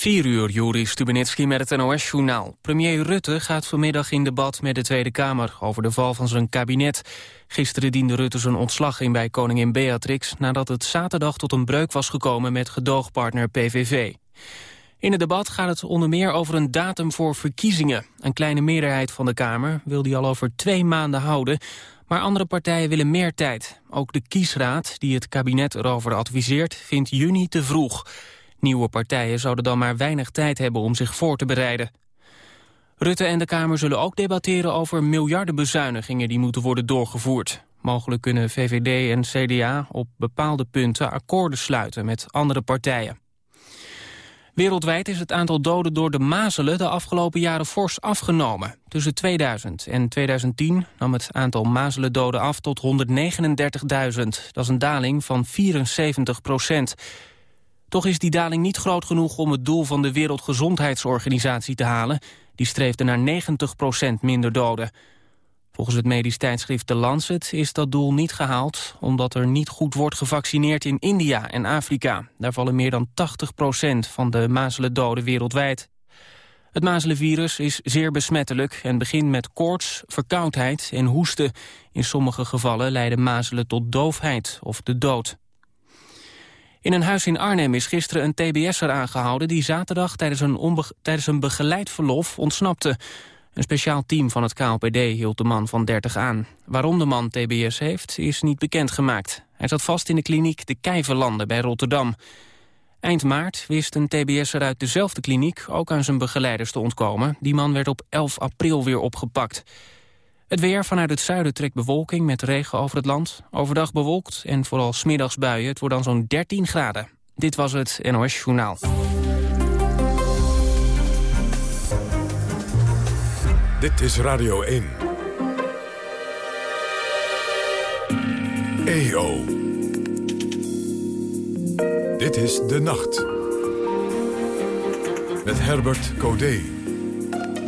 4 uur, Juri Stubenitski met het NOS-journaal. Premier Rutte gaat vanmiddag in debat met de Tweede Kamer... over de val van zijn kabinet. Gisteren diende Rutte zijn ontslag in bij koningin Beatrix... nadat het zaterdag tot een breuk was gekomen met gedoogpartner PVV. In het debat gaat het onder meer over een datum voor verkiezingen. Een kleine meerderheid van de Kamer wil die al over twee maanden houden... maar andere partijen willen meer tijd. Ook de kiesraad, die het kabinet erover adviseert, vindt juni te vroeg... Nieuwe partijen zouden dan maar weinig tijd hebben om zich voor te bereiden. Rutte en de Kamer zullen ook debatteren over miljardenbezuinigingen die moeten worden doorgevoerd. Mogelijk kunnen VVD en CDA op bepaalde punten akkoorden sluiten met andere partijen. Wereldwijd is het aantal doden door de mazelen de afgelopen jaren fors afgenomen. Tussen 2000 en 2010 nam het aantal mazelendoden af tot 139.000. Dat is een daling van 74 procent. Toch is die daling niet groot genoeg om het doel van de Wereldgezondheidsorganisatie te halen. Die streefde naar 90% minder doden. Volgens het medisch tijdschrift The Lancet is dat doel niet gehaald... omdat er niet goed wordt gevaccineerd in India en Afrika. Daar vallen meer dan 80% van de mazelen doden wereldwijd. Het mazelenvirus is zeer besmettelijk en begint met koorts, verkoudheid en hoesten. In sommige gevallen leiden mazelen tot doofheid of de dood. In een huis in Arnhem is gisteren een tbs'er aangehouden... die zaterdag tijdens een, tijdens een begeleid verlof ontsnapte. Een speciaal team van het KLPD hield de man van 30 aan. Waarom de man tbs heeft, is niet bekendgemaakt. Hij zat vast in de kliniek De Kijverlanden bij Rotterdam. Eind maart wist een tbs'er uit dezelfde kliniek ook aan zijn begeleiders te ontkomen. Die man werd op 11 april weer opgepakt. Het weer vanuit het zuiden trekt bewolking met regen over het land. Overdag bewolkt en vooral smiddags buien. Het wordt dan zo'n 13 graden. Dit was het NOS Journaal. Dit is Radio 1. EO. Dit is De Nacht. Met Herbert Codé.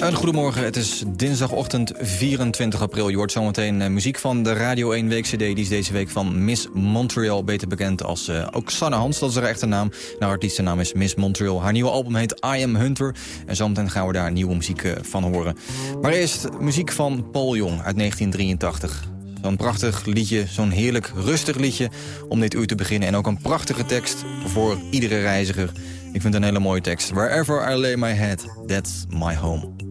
Een goedemorgen, het is dinsdagochtend 24 april. Je hoort zometeen uh, muziek van de Radio 1 Week CD. Die is deze week van Miss Montreal, beter bekend als ook Sanne Hans. Dat is haar echte naam. Haar artiestennaam is Miss Montreal. Haar nieuwe album heet I Am Hunter. En zometeen gaan we daar nieuwe muziek uh, van horen. Maar eerst muziek van Paul Jong uit 1983. Zo'n prachtig liedje, zo'n heerlijk rustig liedje om dit uur te beginnen. En ook een prachtige tekst voor iedere reiziger. Ik vind een hele mooie tekst. Wherever I lay my head, that's my home.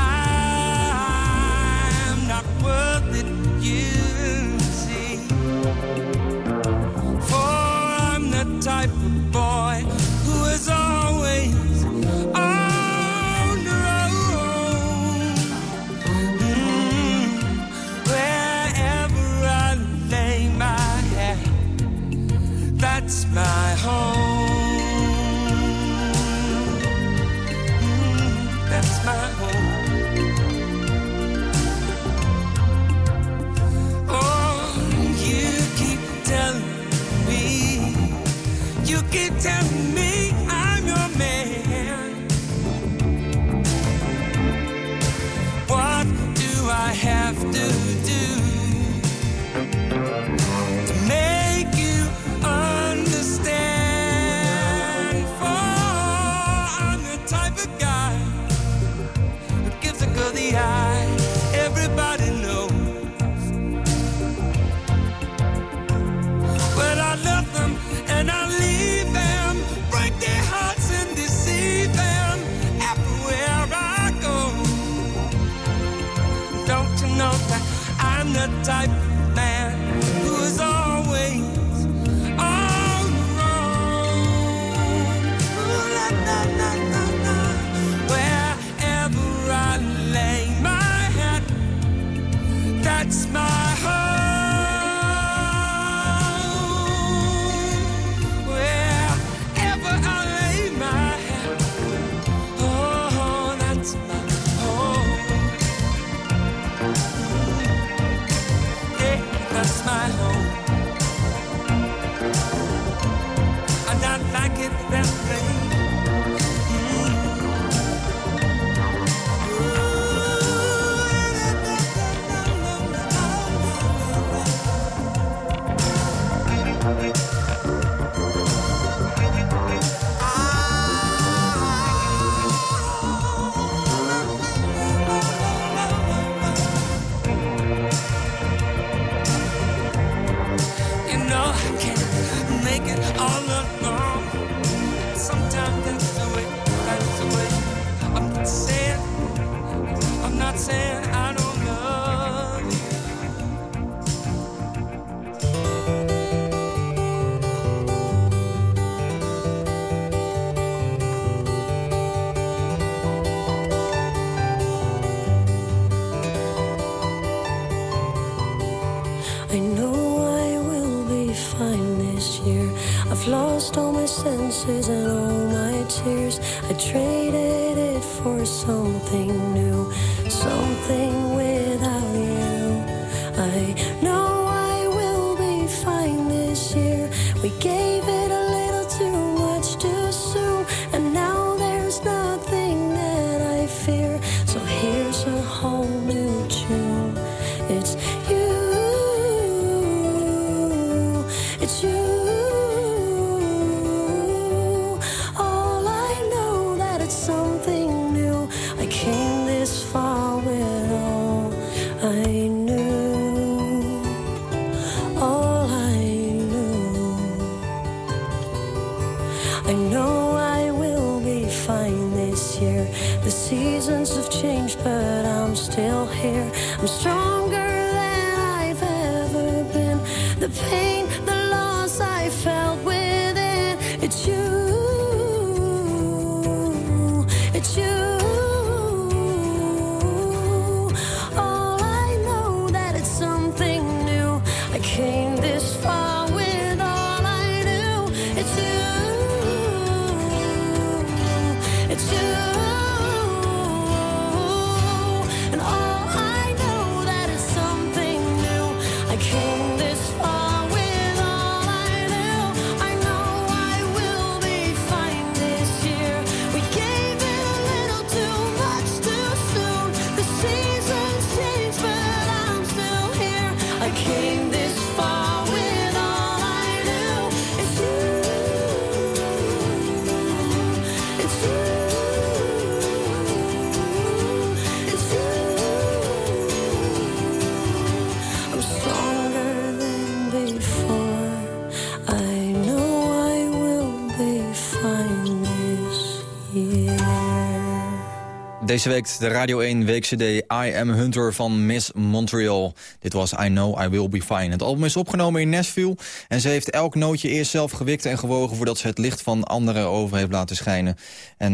Deze week de Radio 1 weekcd I Am Hunter van Miss Montreal. Dit was I Know I Will Be Fine. Het album is opgenomen in Nashville en ze heeft elk nootje eerst zelf gewikt en gewogen... voordat ze het licht van anderen over heeft laten schijnen. En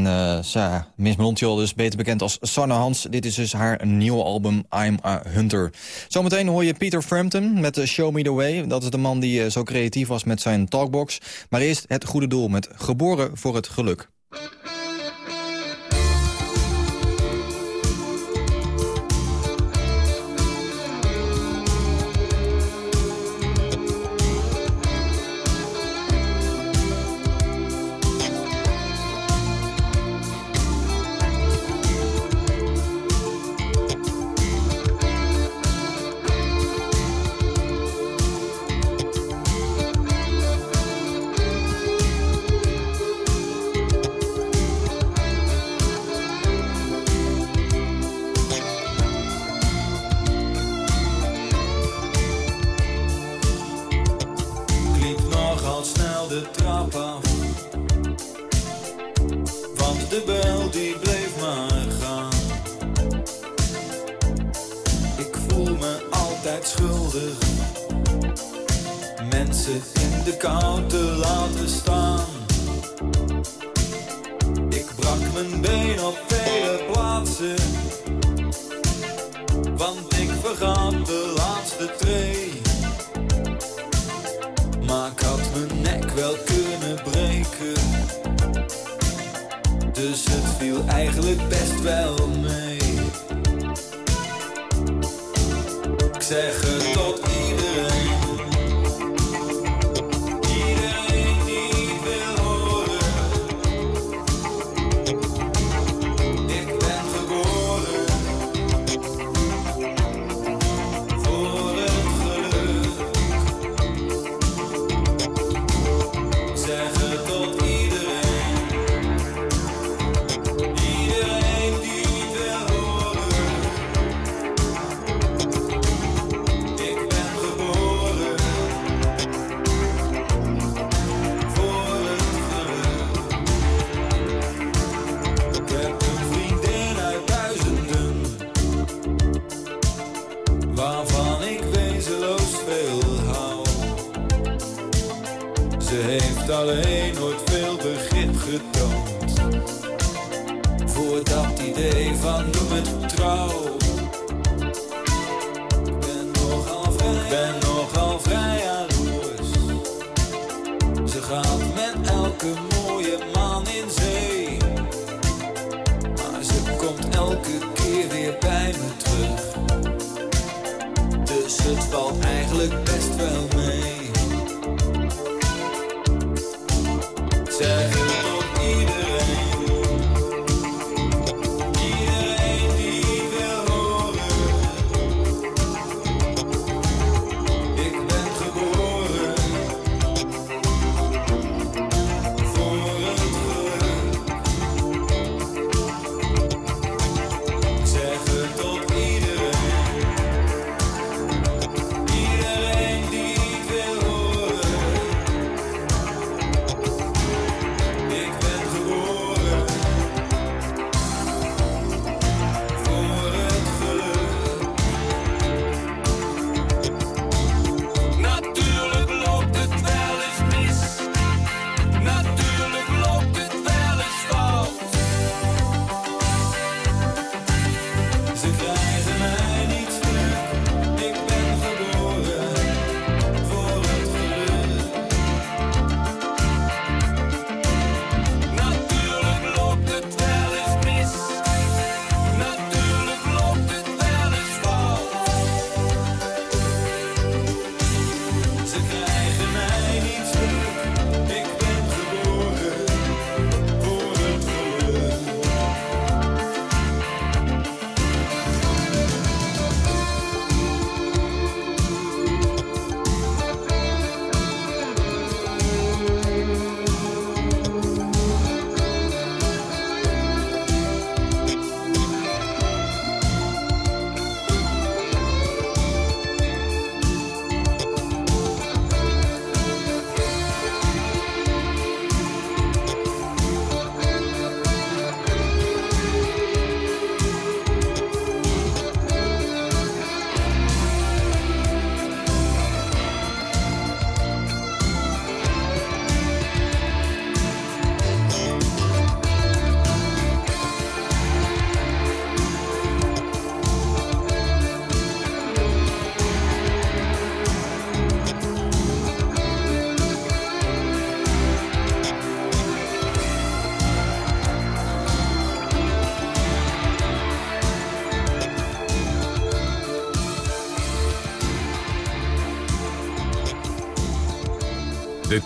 uh, Miss Montreal dus beter bekend als Sanne Hans. Dit is dus haar nieuwe album I'm a Hunter. Zometeen hoor je Peter Frampton met Show Me The Way. Dat is de man die eh, zo creatief was met zijn talkbox. Maar eerst het goede doel met Geboren voor het Geluk.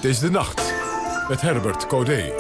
Dit is de nacht. Met Herbert Codé.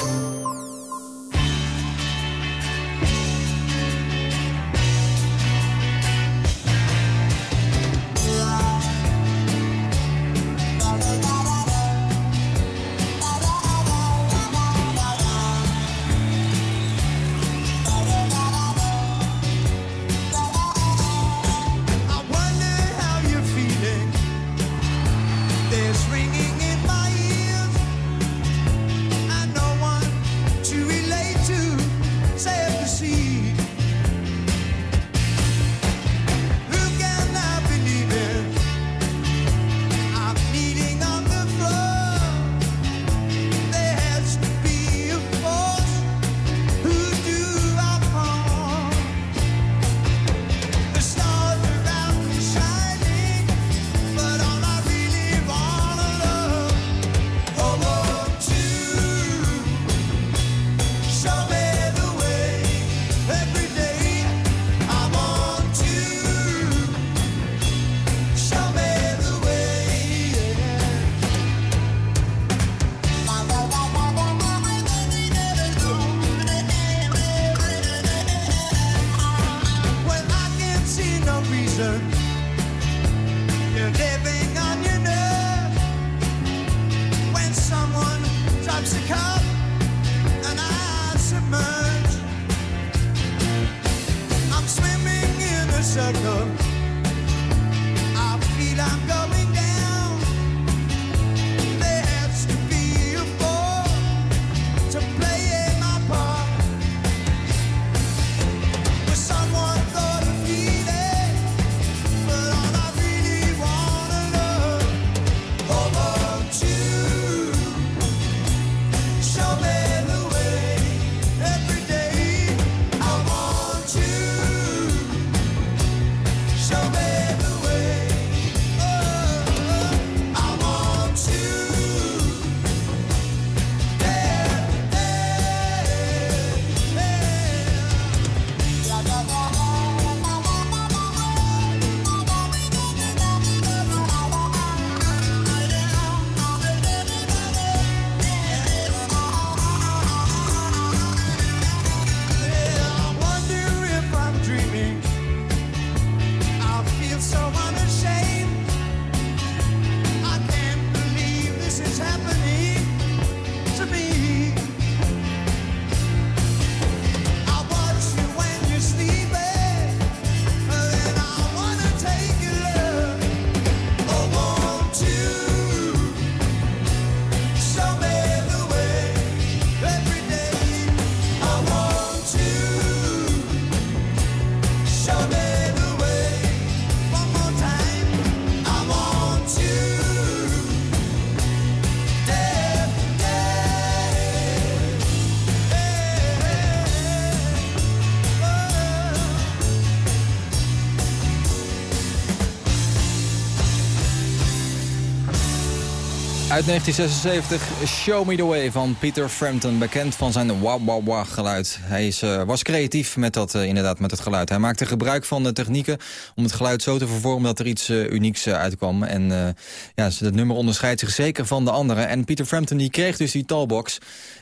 Uit 1976, Show Me The Way van Peter Frampton. Bekend van zijn wah wah wah geluid. Hij is, eh, was creatief met, dat, eh, inderdaad, met het geluid. Hij maakte gebruik van de technieken om het geluid zo te vervormen... dat er iets eh, unieks uitkwam. En ja, het nummer onderscheidt zich zeker van de anderen. En Peter Frampton die kreeg dus die talbox.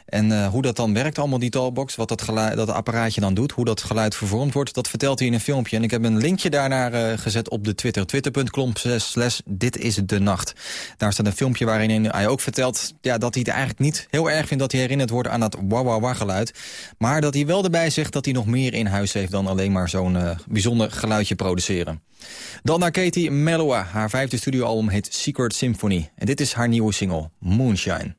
En eh, hoe dat dan werkt, allemaal die talbox, wat dat, geluid, dat apparaatje dan doet... hoe dat geluid vervormd wordt, dat vertelt hij in een filmpje. En ik heb een linkje daarnaar eh, gezet op de Twitter. Twitter.com slash dit is de nacht. Daar staat een filmpje waarin hij ook vertelt... Ja, dat hij het eigenlijk niet heel erg vindt dat hij herinnerd wordt aan dat wah wah wah geluid. Maar dat hij wel erbij zegt dat hij nog meer in huis heeft... dan alleen maar zo'n eh, bijzonder geluidje produceren. Dan naar Katie Mellowa. Haar vijfde studioalbum heet Secret Symphony. En dit is haar nieuwe single, Moonshine.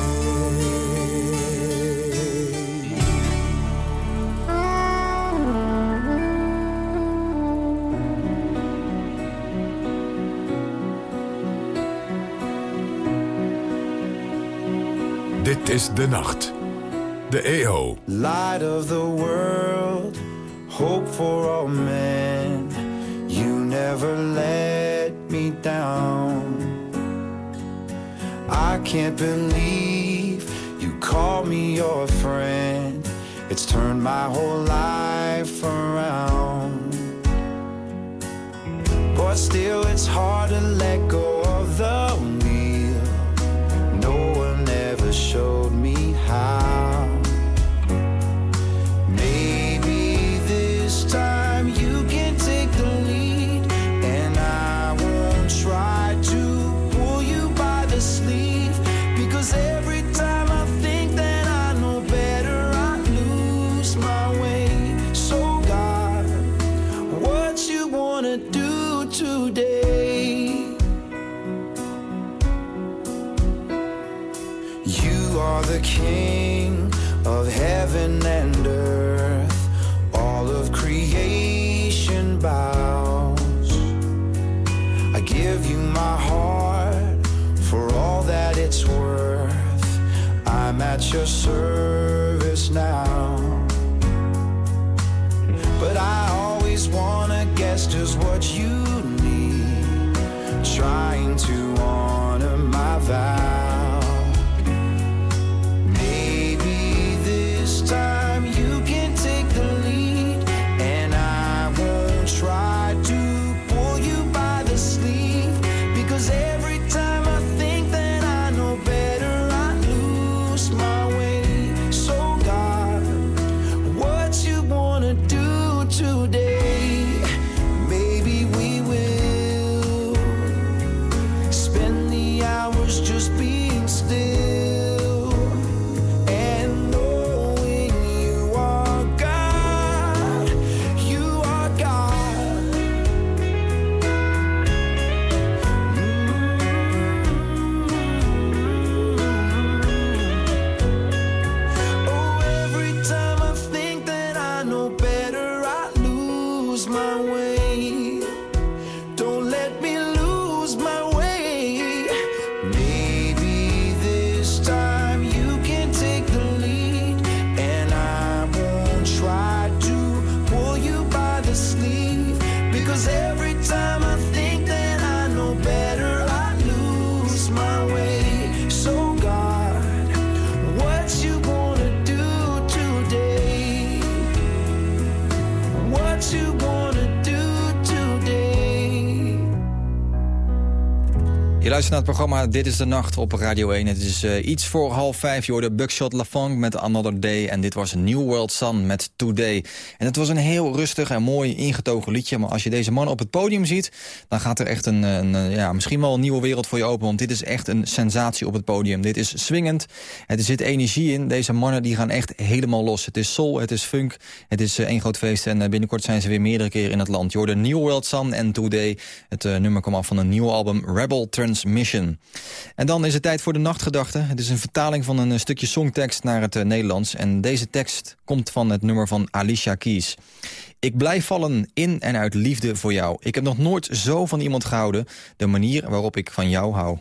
is De Nacht. De EO. Light of the world, hope for all men. You never let me down. I can't believe you call me your friend. It's turned my whole life around. But still, it's hard to let go of the its worth. I'm at your service now. But I always wanna guess just what you need. Trying to naar het programma Dit is de Nacht op Radio 1. Het is eh, iets voor half vijf. Je hoorde Buckshot LaFunk met Another Day. En dit was New World Sun met Today. En het was een heel rustig en mooi ingetogen liedje. Maar als je deze man op het podium ziet... dan gaat er echt een, een, ja, misschien wel een nieuwe wereld voor je open. Want dit is echt een sensatie op het podium. Dit is swingend. Er zit energie in. Deze mannen die gaan echt helemaal los. Het is soul, het is funk. Het is één groot feest. En binnenkort zijn ze weer meerdere keren in het land. Je hoorde New World Sun en Today. Het nummer kwam af van een nieuw album Rebel En dan is het tijd voor de nachtgedachte. Het is een vertaling van een stukje songtekst naar het uh, Nederlands. En deze tekst komt van het nummer van Alicia Keys. Ik blijf vallen in en uit liefde voor jou. Ik heb nog nooit zo van iemand gehouden. De manier waarop ik van jou hou.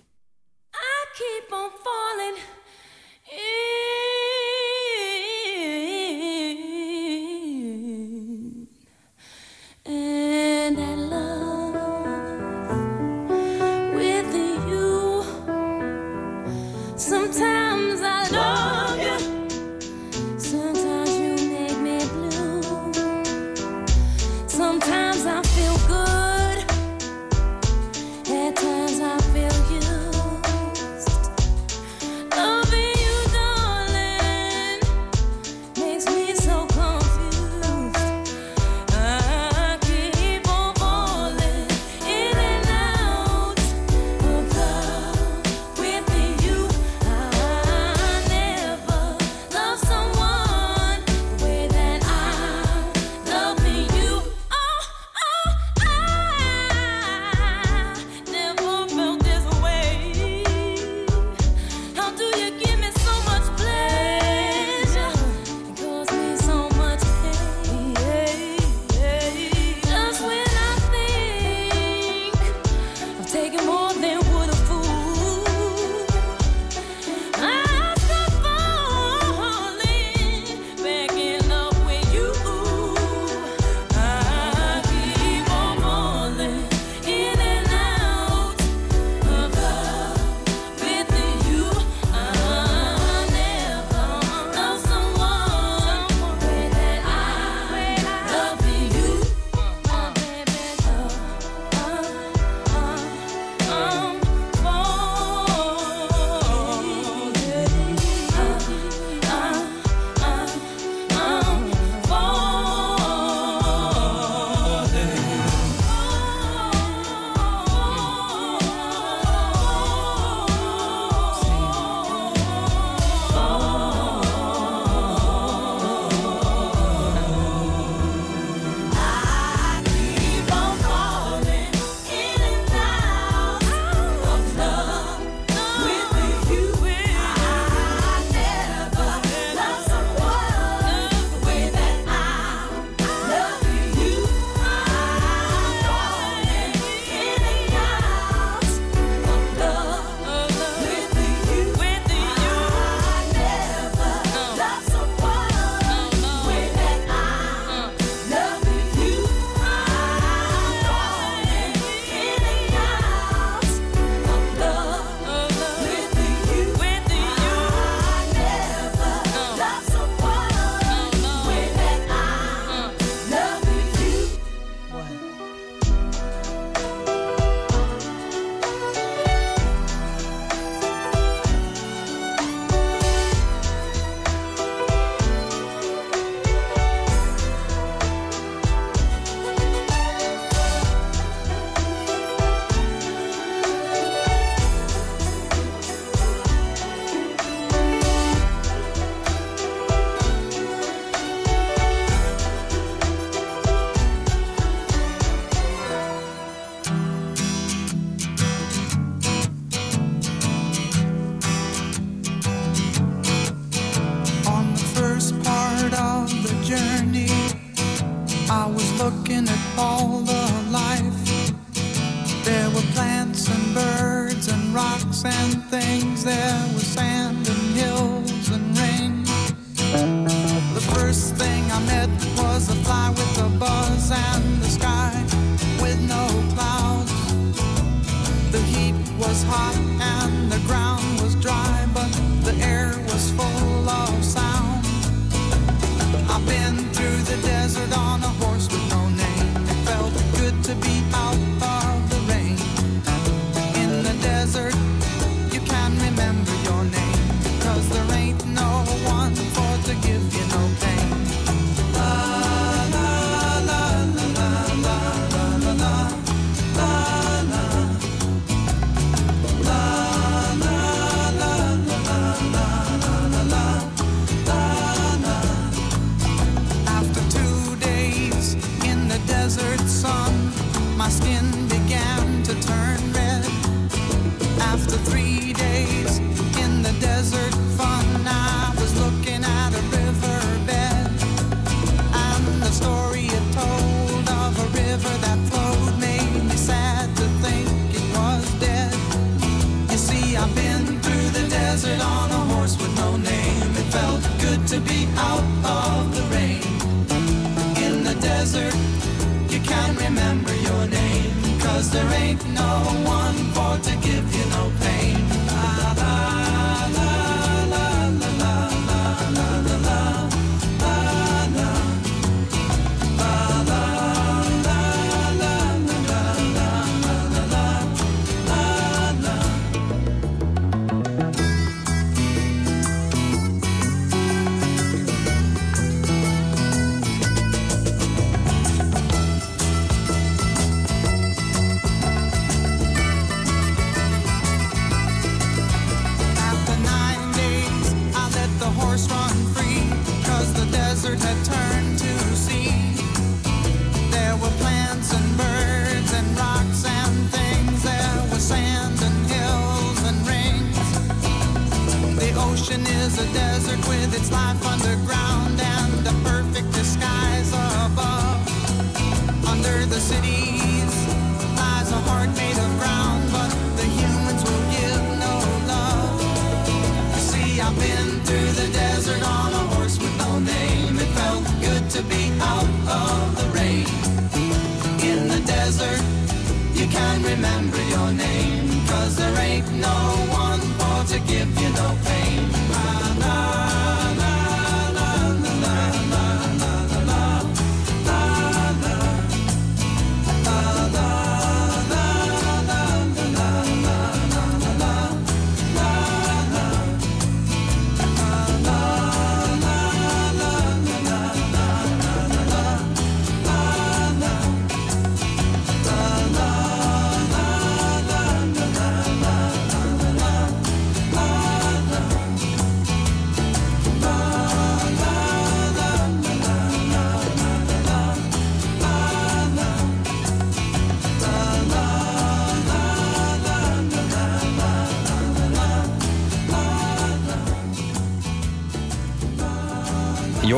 Desert on a horse with no name. It felt good to be out of the rain. In the desert, you can't remember your name. Cause there ain't no one can't remember your name, cause there ain't no one for to give you no pain.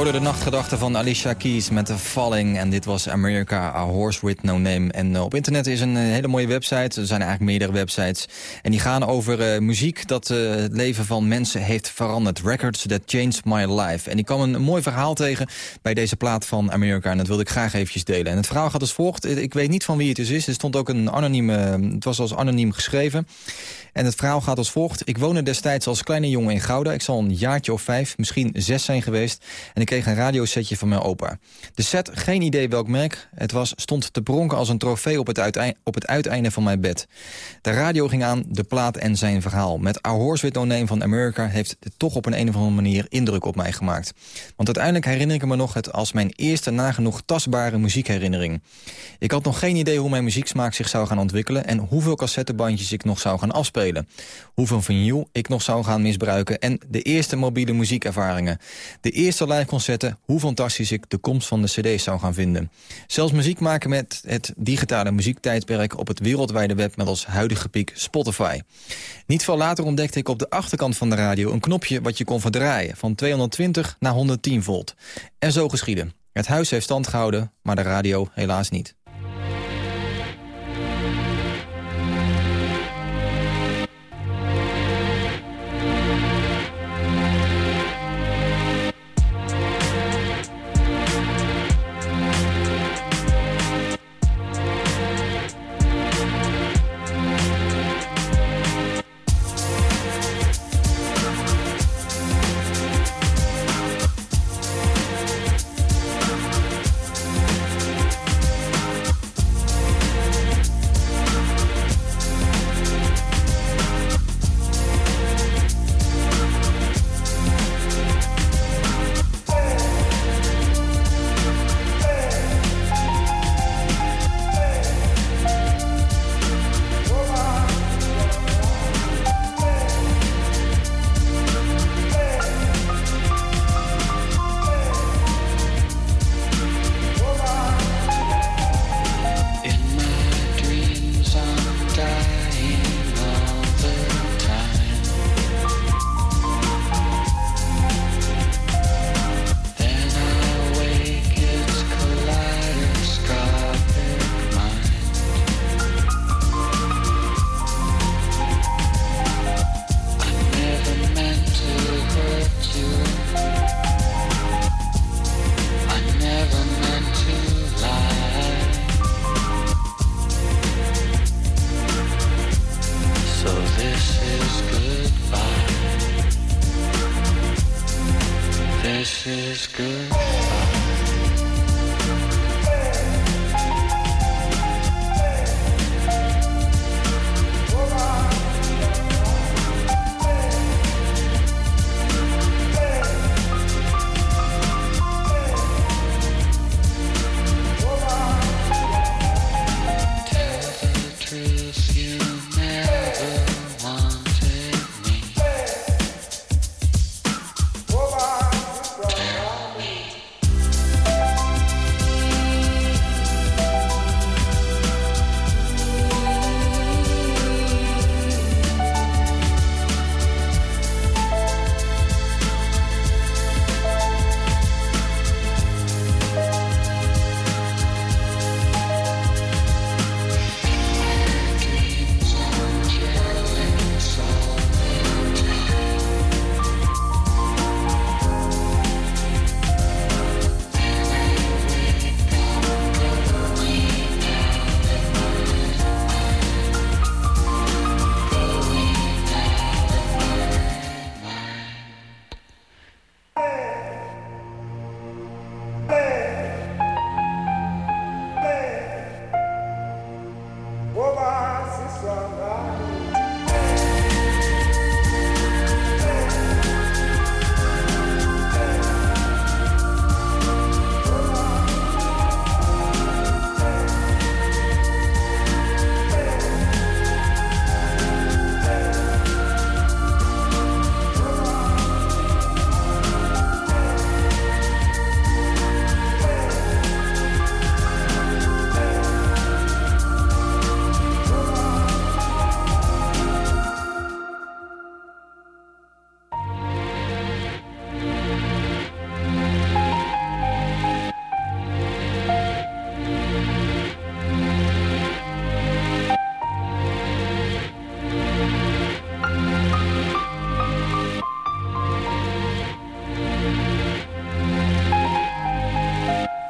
Hoorde de nachtgedachten van Alicia Keys met de Falling. En dit was America, A Horse With No Name. En eh, op internet is een eh, hele mooie website. Er zijn eigenlijk meerdere websites. En die gaan over eh, muziek dat het leven van mensen heeft veranderd. Records That Changed My Life. En ik kwam een, mooi verhaal tegen bij deze plaat van America. En dat wilde ik graag eventjes delen. En het verhaal gaat als volgt. Ik weet niet van wie het dus is. Er stond ook een anonieme... Het was als anoniem geschreven. En het verhaal gaat als volgt. Ik woonde destijds als kleine jongen in Gouda. Ik zal een jaartje of vijf, misschien zes zijn geweest. En ik kreeg een radiosetje van mijn opa. De set, geen idee welk merk het was, stond te pronken als een trofee op het, op het uiteinde van mijn bed. De radio ging aan, de plaat en zijn verhaal. Met Our Horse With No van America heeft het toch op een, een of andere manier indruk op mij gemaakt. Want uiteindelijk herinner ik me nog het als mijn eerste nagenoeg tastbare muziekherinnering. Ik had nog geen idee hoe mijn muzieksmaak zich zou gaan ontwikkelen... en hoeveel cassettebandjes ik nog zou gaan afspelen. Hoeveel vinyl ik nog zou gaan misbruiken... en de eerste mobiele muziekervaringen. De eerste liveconcerten, hoe fantastisch ik de komst van de cd's zou gaan vinden. Zelfs muziek maken met het digitale muziektijdperk... op het wereldwijde web met als huidige piek Spotify. Niet veel later ontdekte ik op de achterkant van de radio... een knopje wat je kon verdraaien, van 220 naar 110 volt. En zo geschieden. Het huis heeft stand gehouden, maar de radio helaas niet.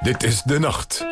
Dit is De Nacht.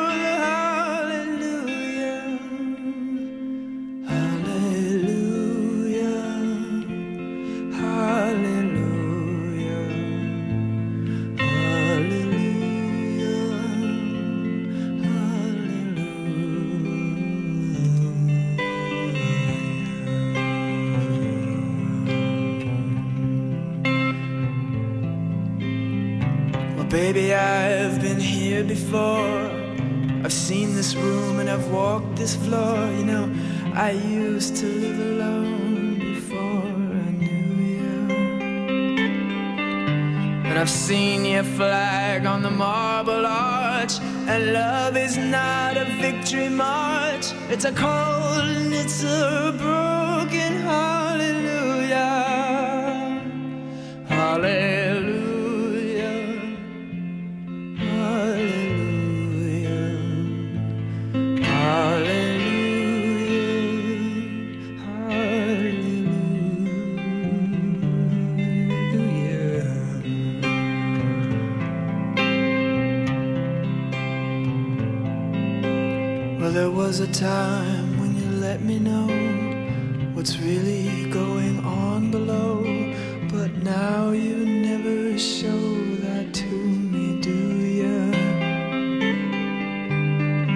flag on the marble arch. And love is not a victory march, it's a cold and it's a broken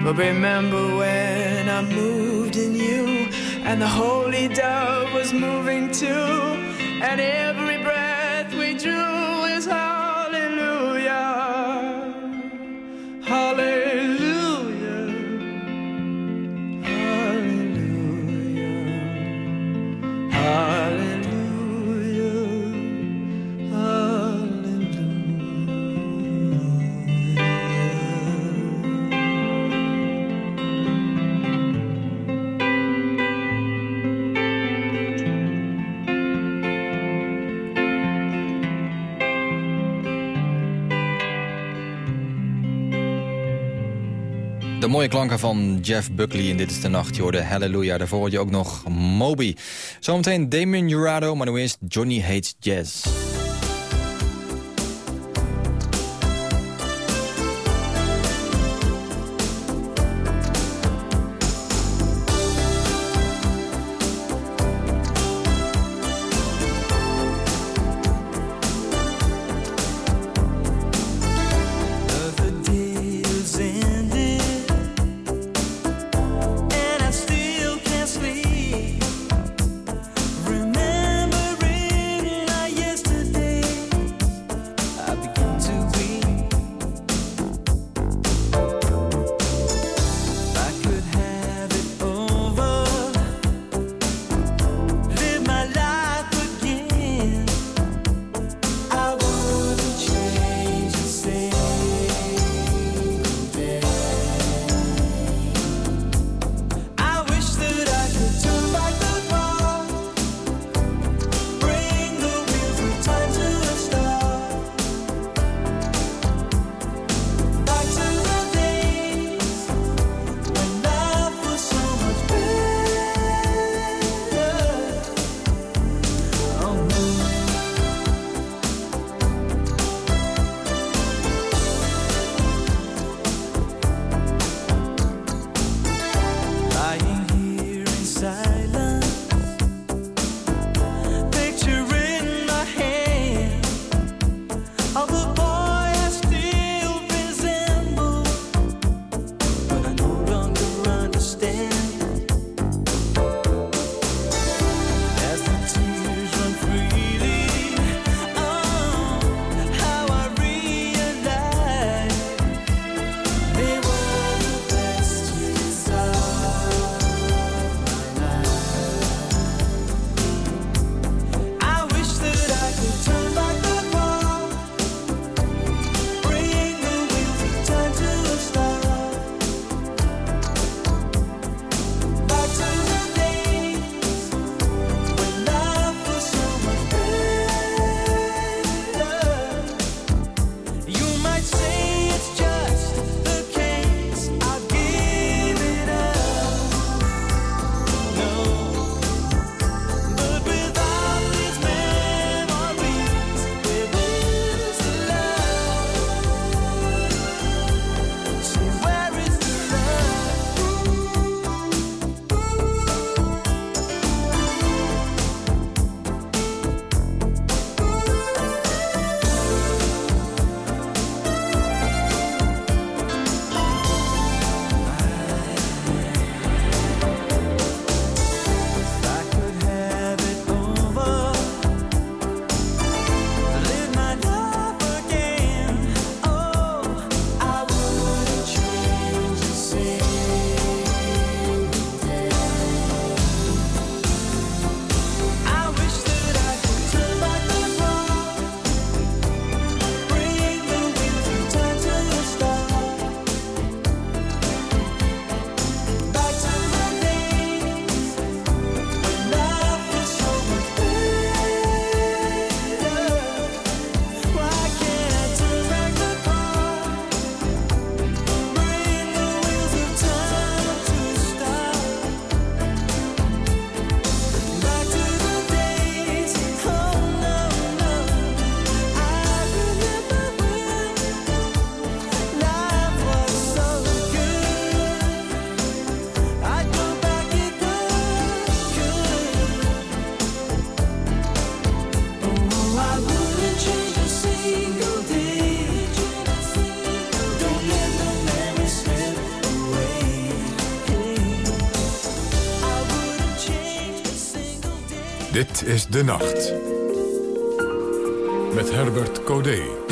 But remember when I moved in you, and the holy dove was moving too, and every De mooie klanken van Jeff Buckley in Dit is de Nacht. Je hoorde Hallelujah. Daarvoor hoorde je ook nog Moby. Zometeen Damien Jurado, maar nu eerst Johnny Hates Jazz. is de nacht. Met Herbert Codé.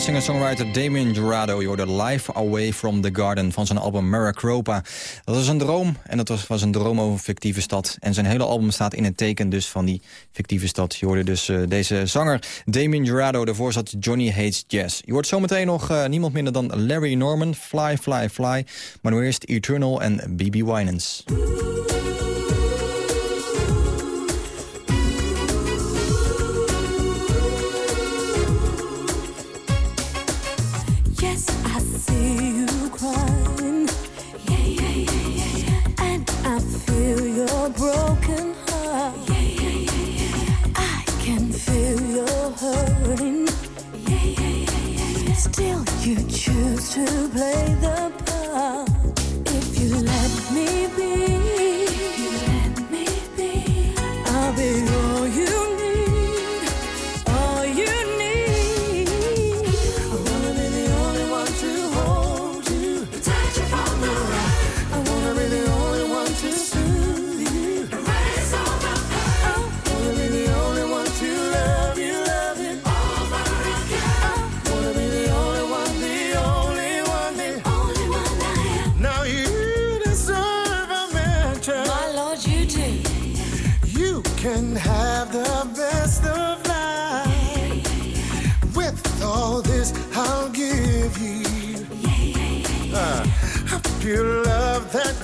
singer-songwriter Damien Dorado. Je hoorde Live Away from the Garden van zijn album Maracropa. Dat was een droom en dat was, een droom over een fictieve stad. En zijn hele album staat in het teken dus van die fictieve stad. Je hoorde dus eh, deze zanger Damien Dorado. Daarvoor zat Johnny Hates Jazz. Je hoort zometeen nog eh, niemand minder dan Larry Norman. Fly, fly, fly. Maar nu eerst Eternal en B.B. Winans. to play the pure love that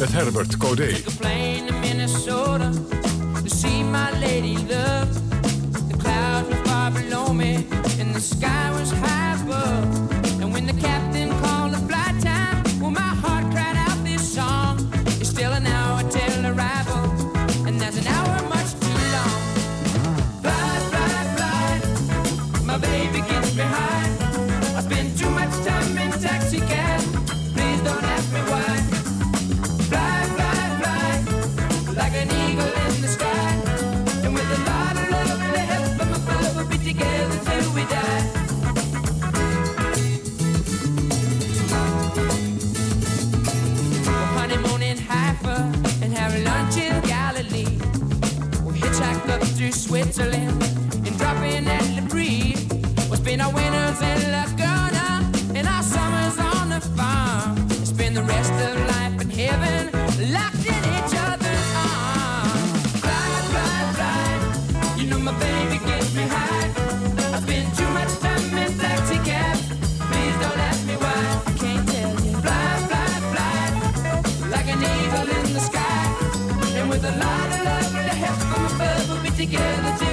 met Herbert Codé. together.